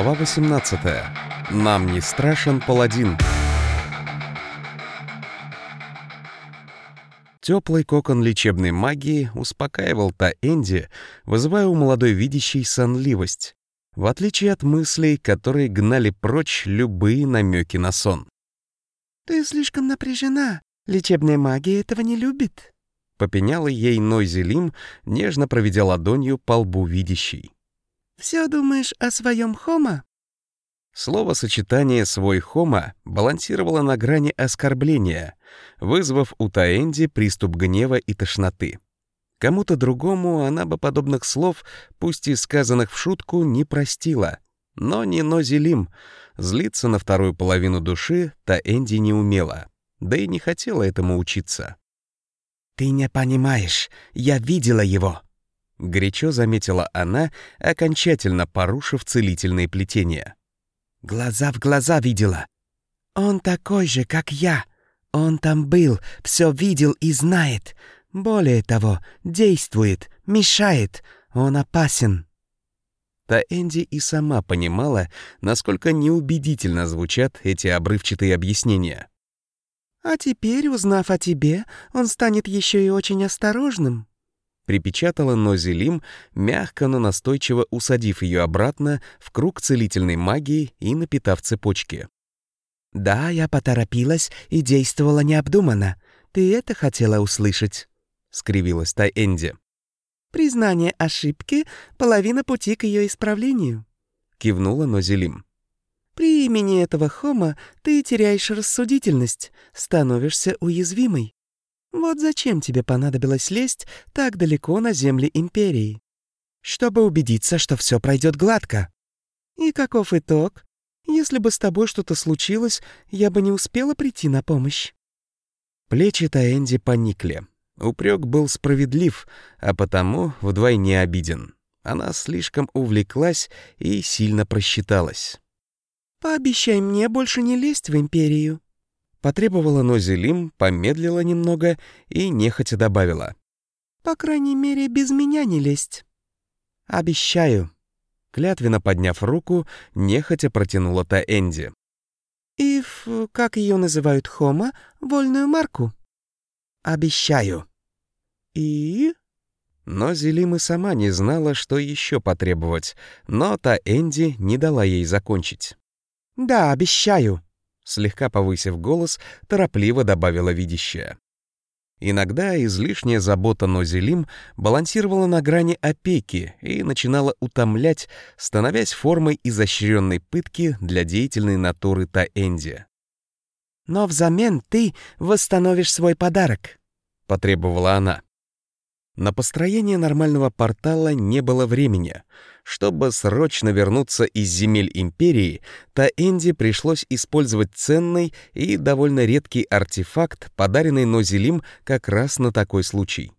Глава 18. Нам не страшен паладин. Теплый кокон лечебной магии успокаивал Таэнди, вызывая у молодой видящей сонливость, в отличие от мыслей, которые гнали прочь любые намеки на сон. «Ты слишком напряжена. Лечебная магия этого не любит», — попеняла ей Нойзелим, нежно проведя ладонью по лбу видящей. Все думаешь о своем хома?» Слово-сочетание «свой хома» балансировало на грани оскорбления, вызвав у Таэнди приступ гнева и тошноты. Кому-то другому она бы подобных слов, пусть и сказанных в шутку, не простила. Но не Нозелим. Злиться на вторую половину души Таэнди не умела, да и не хотела этому учиться. «Ты не понимаешь, я видела его», — горячо заметила она, окончательно порушив целительные плетения. «Глаза в глаза видела. Он такой же, как я. Он там был, все видел и знает. Более того, действует, мешает. Он опасен». Та Энди и сама понимала, насколько неубедительно звучат эти обрывчатые объяснения. «А теперь, узнав о тебе, он станет еще и очень осторожным», припечатала Нозелим, мягко, но настойчиво усадив ее обратно в круг целительной магии и напитав цепочки. «Да, я поторопилась и действовала необдуманно. Ты это хотела услышать?» — скривилась Тай Энди. «Признание ошибки — половина пути к ее исправлению», — кивнула Нозелим. «При имени этого хома ты теряешь рассудительность, становишься уязвимой. Вот зачем тебе понадобилось лезть так далеко на земли Империи? Чтобы убедиться, что все пройдет гладко. И каков итог? Если бы с тобой что-то случилось, я бы не успела прийти на помощь. Плечи Таэнди поникли. Упрек был справедлив, а потому вдвойне обиден. Она слишком увлеклась и сильно просчиталась. «Пообещай мне больше не лезть в Империю», Потребовала Нозелим, помедлила немного и нехотя добавила. «По крайней мере, без меня не лезть». «Обещаю». Клятвенно подняв руку, нехотя протянула та Энди. «И в, как ее называют, Хома, вольную марку?» «Обещаю». «И?» Но Зелим и сама не знала, что еще потребовать, но та Энди не дала ей закончить. «Да, обещаю», слегка повысив голос, торопливо добавила видящая. Иногда излишняя забота Нозелим балансировала на грани опеки и начинала утомлять, становясь формой изощренной пытки для деятельной натуры Таэнди. «Но взамен ты восстановишь свой подарок», — потребовала она. На построение нормального портала не было времени. Чтобы срочно вернуться из земель Империи, Таэнди пришлось использовать ценный и довольно редкий артефакт, подаренный Нозелим как раз на такой случай.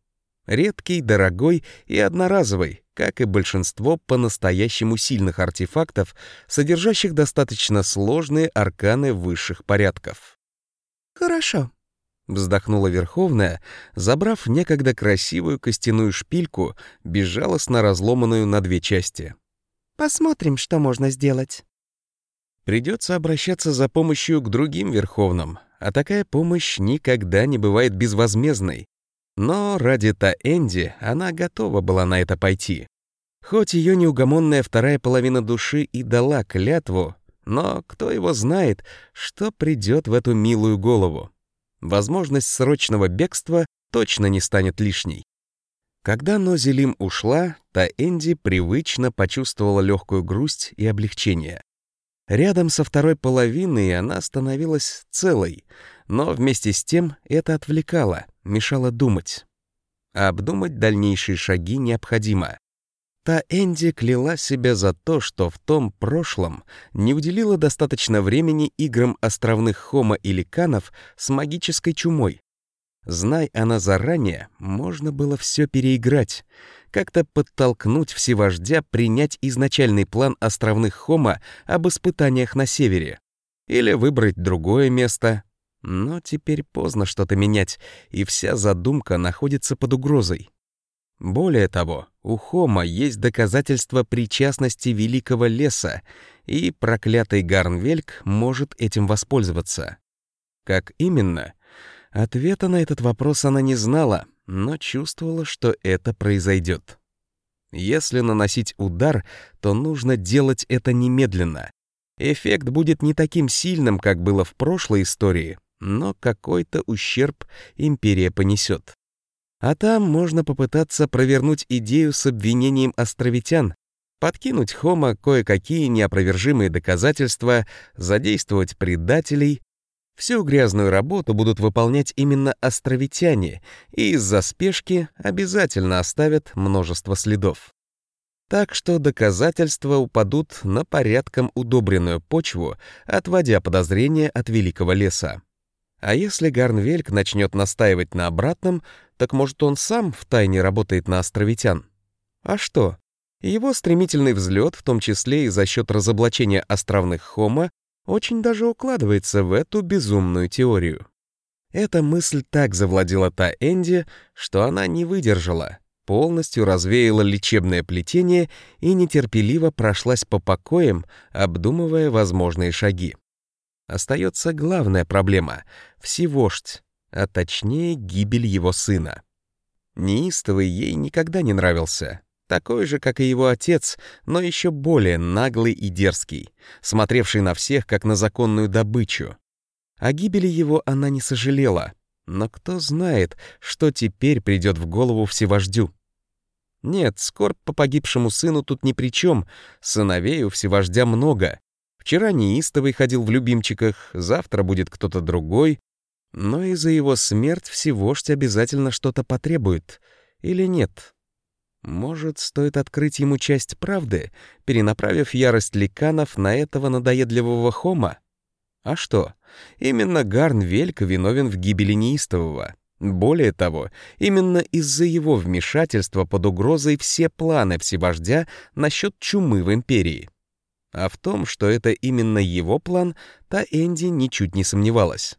Редкий, дорогой и одноразовый, как и большинство по-настоящему сильных артефактов, содержащих достаточно сложные арканы высших порядков. «Хорошо», Вздохнула Верховная, забрав некогда красивую костяную шпильку, безжалостно разломанную на две части. «Посмотрим, что можно сделать». Придется обращаться за помощью к другим Верховным, а такая помощь никогда не бывает безвозмездной. Но ради Таэнди она готова была на это пойти. Хоть ее неугомонная вторая половина души и дала клятву, но кто его знает, что придет в эту милую голову возможность срочного бегства точно не станет лишней. Когда Нозелим ушла, та Энди привычно почувствовала легкую грусть и облегчение. Рядом со второй половиной она становилась целой, но вместе с тем это отвлекало, мешало думать. А обдумать дальнейшие шаги необходимо. Та Энди кляла себя за то, что в том прошлом не уделила достаточно времени играм островных Хома или Канов с магической чумой. Знай она заранее, можно было все переиграть, как-то подтолкнуть всевождя принять изначальный план островных Хома об испытаниях на севере. Или выбрать другое место. Но теперь поздно что-то менять, и вся задумка находится под угрозой. Более того, у Хома есть доказательства причастности великого леса, и проклятый Гарнвельк может этим воспользоваться. Как именно? Ответа на этот вопрос она не знала, но чувствовала, что это произойдет. Если наносить удар, то нужно делать это немедленно. Эффект будет не таким сильным, как было в прошлой истории, но какой-то ущерб империя понесет. А там можно попытаться провернуть идею с обвинением островитян, подкинуть Хома кое-какие неопровержимые доказательства, задействовать предателей. Всю грязную работу будут выполнять именно островитяне, и из-за спешки обязательно оставят множество следов. Так что доказательства упадут на порядком удобренную почву, отводя подозрения от великого леса. А если Гарнвельк начнет настаивать на обратном, так может он сам втайне работает на островитян? А что? Его стремительный взлет, в том числе и за счет разоблачения островных Хома, очень даже укладывается в эту безумную теорию. Эта мысль так завладела та Энди, что она не выдержала, полностью развеяла лечебное плетение и нетерпеливо прошлась по покоям, обдумывая возможные шаги. Остается главная проблема — всевождь, а точнее гибель его сына. Неистовый ей никогда не нравился, такой же, как и его отец, но еще более наглый и дерзкий, смотревший на всех, как на законную добычу. О гибели его она не сожалела, но кто знает, что теперь придет в голову всевождю. Нет, скорбь по погибшему сыну тут ни при чем, сыновей у всевождя много. Вчера неистовый ходил в любимчиках, завтра будет кто-то другой, но и за его смерть всевождь обязательно что-то потребует. Или нет? Может, стоит открыть ему часть правды, перенаправив ярость ликанов на этого надоедливого хома? А что? Именно Гарн Вельк виновен в гибели неистового. Более того, именно из-за его вмешательства под угрозой все планы всевождя насчет чумы в империи. А в том, что это именно его план, та Энди ничуть не сомневалась.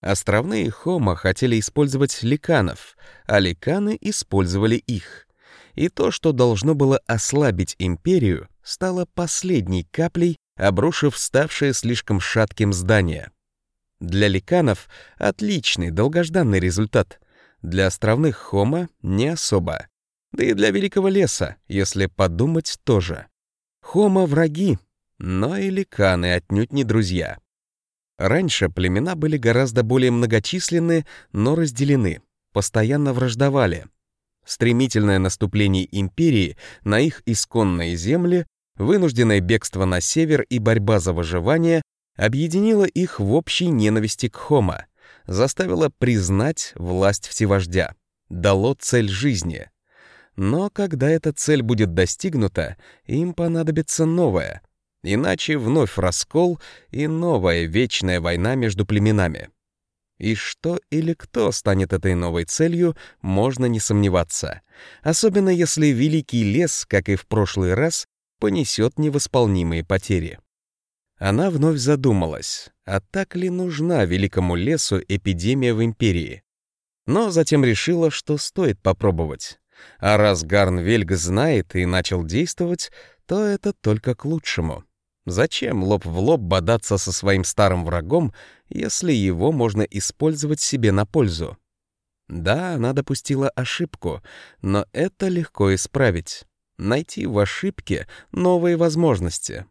Островные Хома хотели использовать ликанов, а ликаны использовали их — и то, что должно было ослабить империю, стало последней каплей, обрушив ставшее слишком шатким здание. Для ликанов — отличный, долгожданный результат. Для островных Хома — не особо. Да и для Великого Леса, если подумать, тоже. Хома — враги, но и ликаны отнюдь не друзья. Раньше племена были гораздо более многочисленны, но разделены, постоянно враждовали — стремительное наступление империи на их исконные земли, вынужденное бегство на север и борьба за выживание объединило их в общей ненависти к Хома, заставило признать власть всевождя, дало цель жизни. Но когда эта цель будет достигнута, им понадобится новая, иначе вновь раскол и новая вечная война между племенами. И что или кто станет этой новой целью, можно не сомневаться. Особенно если Великий Лес, как и в прошлый раз, понесет невосполнимые потери. Она вновь задумалась, а так ли нужна Великому Лесу эпидемия в Империи? Но затем решила, что стоит попробовать. А раз Гарнвельг знает и начал действовать, то это только к лучшему. Зачем лоб в лоб бодаться со своим старым врагом, если его можно использовать себе на пользу? Да, она допустила ошибку, но это легко исправить. Найти в ошибке новые возможности.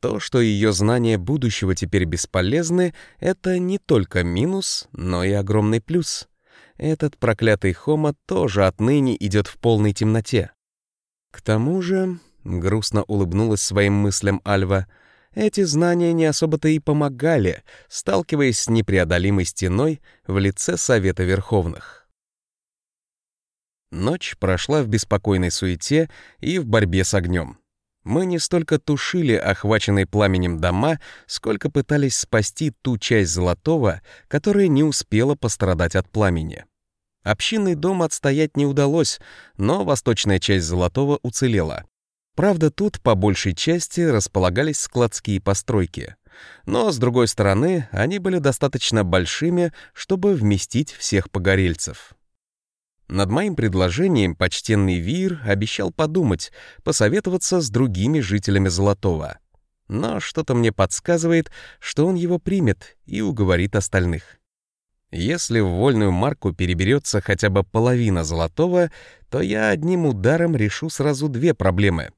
То, что ее знания будущего теперь бесполезны, это не только минус, но и огромный плюс. Этот проклятый Хома тоже отныне идет в полной темноте. К тому же Грустно улыбнулась своим мыслям Альва. Эти знания не особо-то и помогали, сталкиваясь с непреодолимой стеной в лице Совета Верховных. Ночь прошла в беспокойной суете и в борьбе с огнем. Мы не столько тушили охваченные пламенем дома, сколько пытались спасти ту часть Золотого, которая не успела пострадать от пламени. Общинный дом отстоять не удалось, но восточная часть Золотого уцелела. Правда, тут по большей части располагались складские постройки. Но, с другой стороны, они были достаточно большими, чтобы вместить всех погорельцев. Над моим предложением почтенный Вир обещал подумать, посоветоваться с другими жителями Золотого. Но что-то мне подсказывает, что он его примет и уговорит остальных. Если в вольную марку переберется хотя бы половина золотого, то я одним ударом решу сразу две проблемы.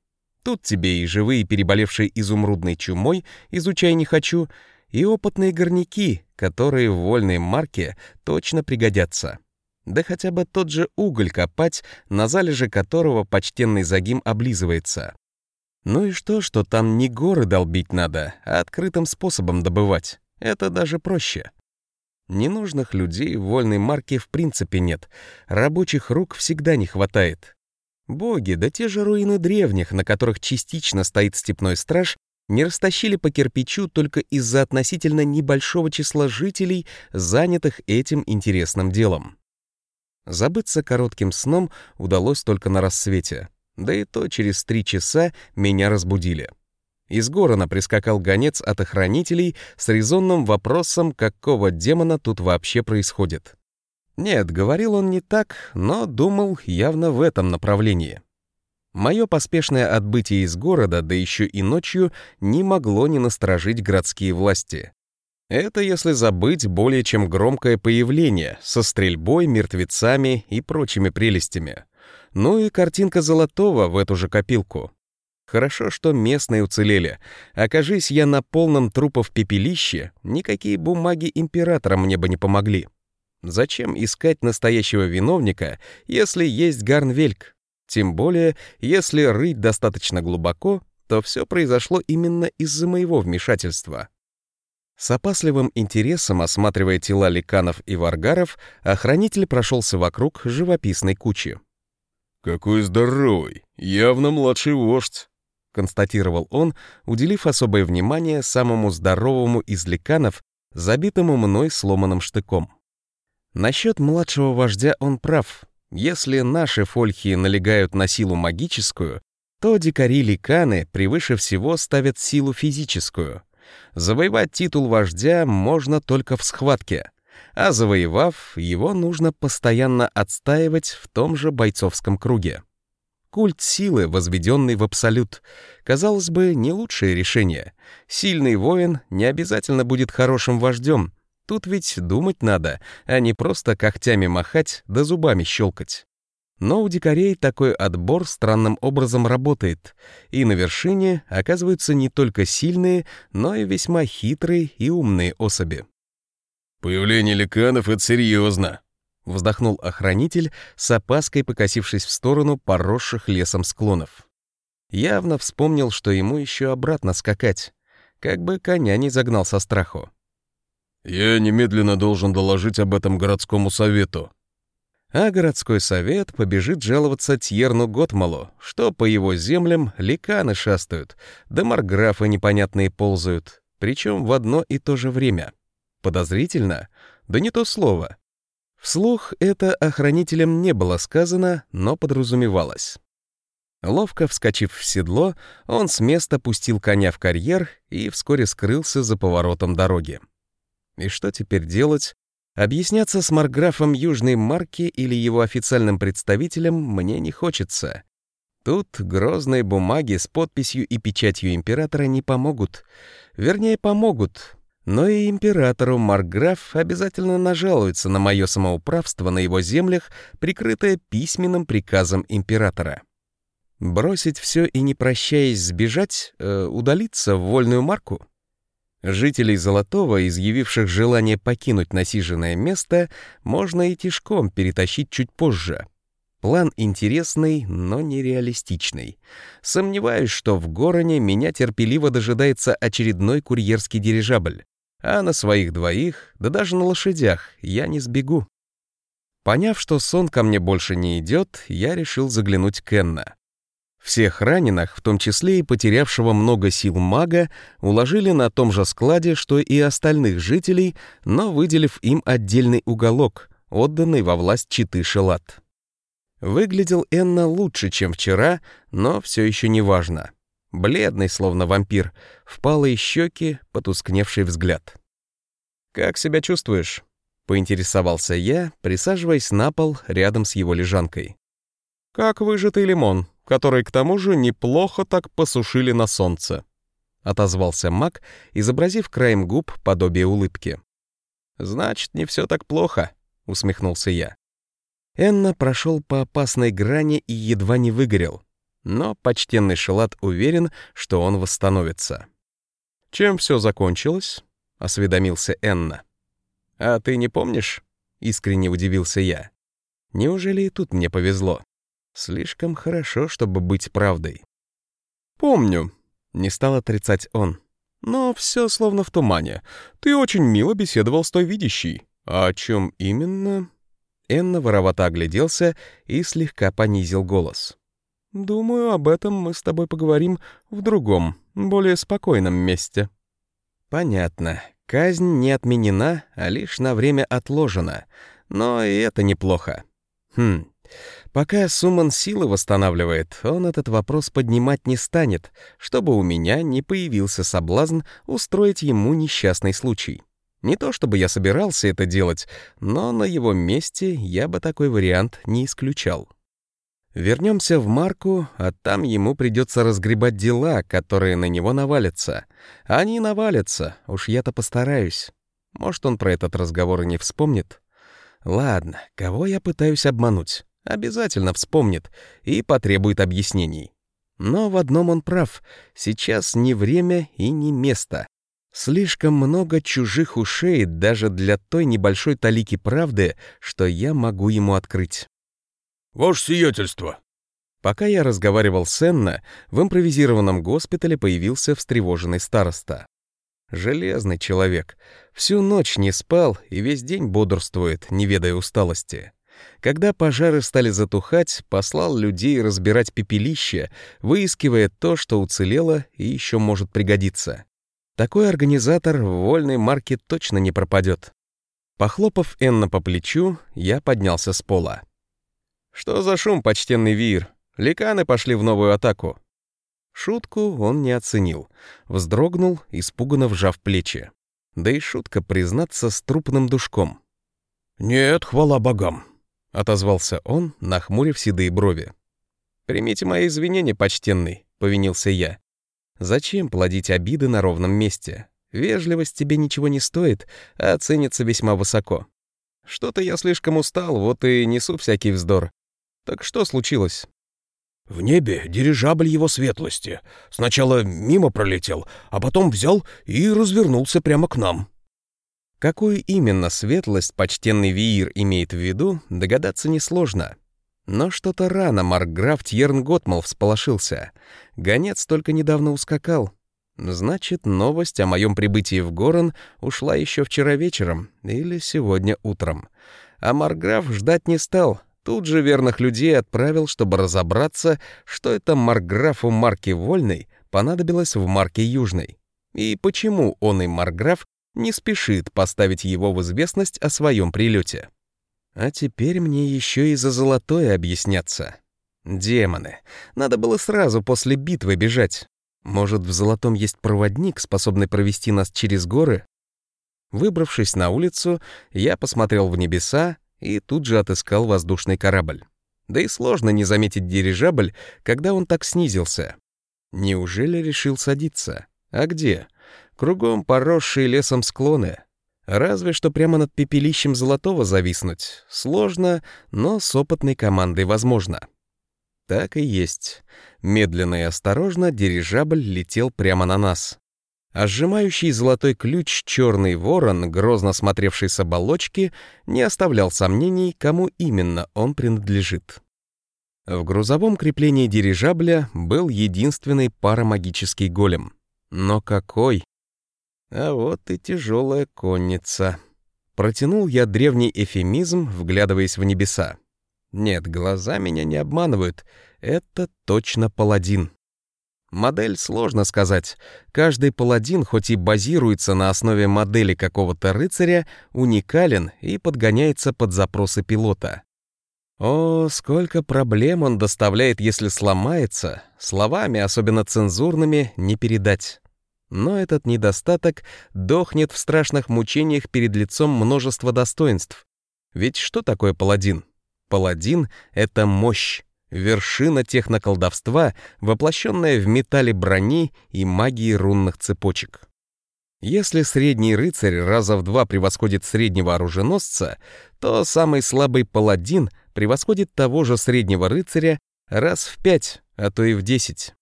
Тут тебе и живые переболевшие изумрудной чумой, изучай не хочу, и опытные горняки, которые в вольной марке точно пригодятся. Да хотя бы тот же уголь копать, на залеже которого почтенный загим облизывается. Ну и что, что там не горы долбить надо, а открытым способом добывать. Это даже проще. Ненужных людей в вольной марке в принципе нет. Рабочих рук всегда не хватает. Боги, да те же руины древних, на которых частично стоит степной страж, не растащили по кирпичу только из-за относительно небольшого числа жителей, занятых этим интересным делом. Забыться коротким сном удалось только на рассвете, да и то через три часа меня разбудили. Из Горона прискакал гонец от охранителей с резонным вопросом, какого демона тут вообще происходит. Нет, говорил он не так, но думал явно в этом направлении. Мое поспешное отбытие из города, да еще и ночью, не могло не насторожить городские власти. Это если забыть более чем громкое появление со стрельбой, мертвецами и прочими прелестями. Ну и картинка Золотого в эту же копилку. Хорошо, что местные уцелели. Окажись я на полном трупов пепелище, никакие бумаги императора мне бы не помогли. Зачем искать настоящего виновника, если есть Гарнвельк? Тем более, если рыть достаточно глубоко, то все произошло именно из-за моего вмешательства. С опасливым интересом, осматривая тела ликанов и варгаров, охранитель прошелся вокруг живописной кучи. «Какой здоровый! Явно младший вождь!» — констатировал он, уделив особое внимание самому здоровому из ликанов, забитому мной сломанным штыком. Насчет младшего вождя он прав. Если наши фольхи налегают на силу магическую, то дикари-ликаны превыше всего ставят силу физическую — Завоевать титул вождя можно только в схватке, а завоевав, его нужно постоянно отстаивать в том же бойцовском круге. Культ силы, возведенный в абсолют, казалось бы, не лучшее решение. Сильный воин не обязательно будет хорошим вождем. Тут ведь думать надо, а не просто когтями махать да зубами щелкать. Но у дикарей такой отбор странным образом работает, и на вершине оказываются не только сильные, но и весьма хитрые и умные особи. «Появление ликанов — это серьезно», — вздохнул охранитель, с опаской покосившись в сторону поросших лесом склонов. Явно вспомнил, что ему еще обратно скакать, как бы коня не загнал со страху. «Я немедленно должен доложить об этом городскому совету», а городской совет побежит жаловаться Тьерну Готмалу, что по его землям ликаны шастают, да марграфы непонятные ползают, причем в одно и то же время. Подозрительно? Да не то слово. Вслух это охранителям не было сказано, но подразумевалось. Ловко вскочив в седло, он с места пустил коня в карьер и вскоре скрылся за поворотом дороги. И что теперь делать, Объясняться с Марграфом Южной Марки или его официальным представителем мне не хочется. Тут грозные бумаги с подписью и печатью императора не помогут. Вернее, помогут. Но и императору Марграф обязательно нажалуется на мое самоуправство на его землях, прикрытое письменным приказом императора. Бросить все и не прощаясь сбежать, э, удалиться в вольную марку — Жителей Золотого, изъявивших желание покинуть насиженное место, можно и тишком перетащить чуть позже. План интересный, но нереалистичный. Сомневаюсь, что в Гороне меня терпеливо дожидается очередной курьерский дирижабль. А на своих двоих, да даже на лошадях, я не сбегу. Поняв, что сон ко мне больше не идет, я решил заглянуть к Энна. Всех раненых, в том числе и потерявшего много сил мага, уложили на том же складе, что и остальных жителей, но выделив им отдельный уголок, отданный во власть читы Шелат. Выглядел Энна лучше, чем вчера, но все еще не важно. Бледный, словно вампир, впалые щеки, потускневший взгляд. «Как себя чувствуешь?» — поинтересовался я, присаживаясь на пол рядом с его лежанкой. «Как выжатый лимон», который к тому же неплохо так посушили на солнце. отозвался Мак, изобразив краем губ подобие улыбки. «Значит, не все так плохо», — усмехнулся я. Энна прошел по опасной грани и едва не выгорел, но почтенный Шелат уверен, что он восстановится. «Чем все закончилось?» — осведомился Энна. «А ты не помнишь?» — искренне удивился я. «Неужели и тут мне повезло? Слишком хорошо, чтобы быть правдой». «Помню», — не стал отрицать он. «Но все словно в тумане. Ты очень мило беседовал с той видящей. А о чем именно?» Энна воровато огляделся и слегка понизил голос. «Думаю, об этом мы с тобой поговорим в другом, более спокойном месте». «Понятно. Казнь не отменена, а лишь на время отложена. Но и это неплохо. Хм. Пока Суман силы восстанавливает, он этот вопрос поднимать не станет, чтобы у меня не появился соблазн устроить ему несчастный случай. Не то чтобы я собирался это делать, но на его месте я бы такой вариант не исключал. Вернемся в Марку, а там ему придется разгребать дела, которые на него навалятся. Они навалятся, уж я-то постараюсь. Может, он про этот разговор и не вспомнит? Ладно, кого я пытаюсь обмануть? Обязательно вспомнит и потребует объяснений. Но в одном он прав. Сейчас не время и не место. Слишком много чужих ушей даже для той небольшой талики правды, что я могу ему открыть. «Ваше сиятельство!» Пока я разговаривал с Энна, в импровизированном госпитале появился встревоженный староста. Железный человек. Всю ночь не спал и весь день бодрствует, не ведая усталости. Когда пожары стали затухать, послал людей разбирать пепелище, выискивая то, что уцелело и еще может пригодиться. Такой организатор в вольной марке точно не пропадет. Похлопав Энна по плечу, я поднялся с пола. «Что за шум, почтенный Вир? Ликаны пошли в новую атаку». Шутку он не оценил, вздрогнул, испуганно вжав плечи. Да и шутка признаться с трупным душком. «Нет, хвала богам», — отозвался он, нахмурив седые брови. «Примите мои извинения, почтенный», — повинился я. «Зачем плодить обиды на ровном месте? Вежливость тебе ничего не стоит, а ценится весьма высоко. Что-то я слишком устал, вот и несу всякий вздор. Так что случилось? В небе дирижабль его светлости. Сначала мимо пролетел, а потом взял и развернулся прямо к нам. Какую именно светлость почтенный Виир имеет в виду, догадаться несложно. Но что-то рано Маркграф Тьерн Готмал всполошился. Гонец только недавно ускакал. Значит, новость о моем прибытии в Горон ушла еще вчера вечером или сегодня утром. А Марграф ждать не стал, Тут же верных людей отправил, чтобы разобраться, что это Марграфу Марки Вольной понадобилось в Марке Южной. И почему он и Марграф не спешит поставить его в известность о своем прилете. А теперь мне еще и за золотое объясняться. Демоны. Надо было сразу после битвы бежать. Может, в золотом есть проводник, способный провести нас через горы? Выбравшись на улицу, я посмотрел в небеса и тут же отыскал воздушный корабль. Да и сложно не заметить дирижабль, когда он так снизился. Неужели решил садиться? А где? Кругом поросшие лесом склоны. Разве что прямо над пепелищем Золотого зависнуть. Сложно, но с опытной командой возможно. Так и есть. Медленно и осторожно дирижабль летел прямо на нас а сжимающий золотой ключ черный ворон, грозно смотревший с оболочки, не оставлял сомнений, кому именно он принадлежит. В грузовом креплении дирижабля был единственный парамагический голем. Но какой? А вот и тяжелая конница. Протянул я древний эфемизм, вглядываясь в небеса. Нет, глаза меня не обманывают. Это точно паладин. Модель сложно сказать. Каждый паладин, хоть и базируется на основе модели какого-то рыцаря, уникален и подгоняется под запросы пилота. О, сколько проблем он доставляет, если сломается, словами, особенно цензурными, не передать. Но этот недостаток дохнет в страшных мучениях перед лицом множества достоинств. Ведь что такое паладин? Паладин — это мощь, вершина техноколдовства, воплощенная в металле брони и магии рунных цепочек. Если средний рыцарь раза в два превосходит среднего оруженосца, то самый слабый паладин превосходит того же среднего рыцаря раз в пять, а то и в десять.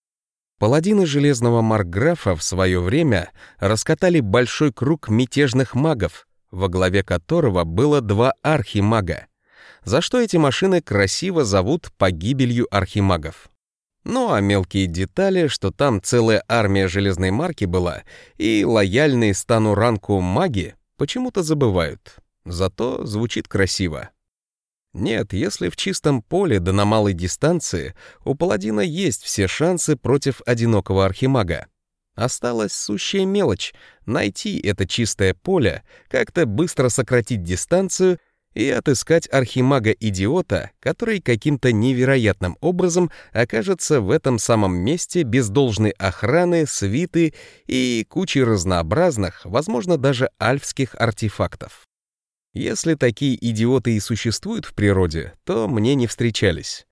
Паладины Железного Маркграфа в свое время раскатали большой круг мятежных магов, во главе которого было два архимага, за что эти машины красиво зовут погибелью архимагов. Ну а мелкие детали, что там целая армия железной марки была, и лояльные стану ранку маги, почему-то забывают. Зато звучит красиво. Нет, если в чистом поле да на малой дистанции, у паладина есть все шансы против одинокого архимага. Осталась сущая мелочь — найти это чистое поле, как-то быстро сократить дистанцию и отыскать архимага-идиота, который каким-то невероятным образом окажется в этом самом месте без должной охраны, свиты и кучи разнообразных, возможно, даже альфских артефактов. Если такие идиоты и существуют в природе, то мне не встречались.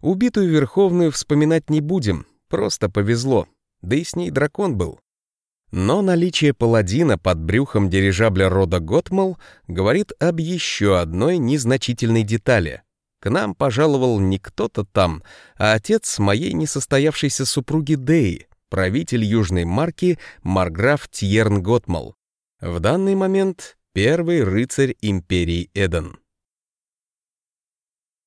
Убитую Верховную вспоминать не будем, просто повезло, да и с ней дракон был. Но наличие паладина под брюхом дирижабля рода Готмал говорит об еще одной незначительной детали. К нам пожаловал не кто-то там, а отец моей несостоявшейся супруги Деи, правитель южной марки Марграф Тьерн Готмал. В данный момент первый рыцарь империи Эден.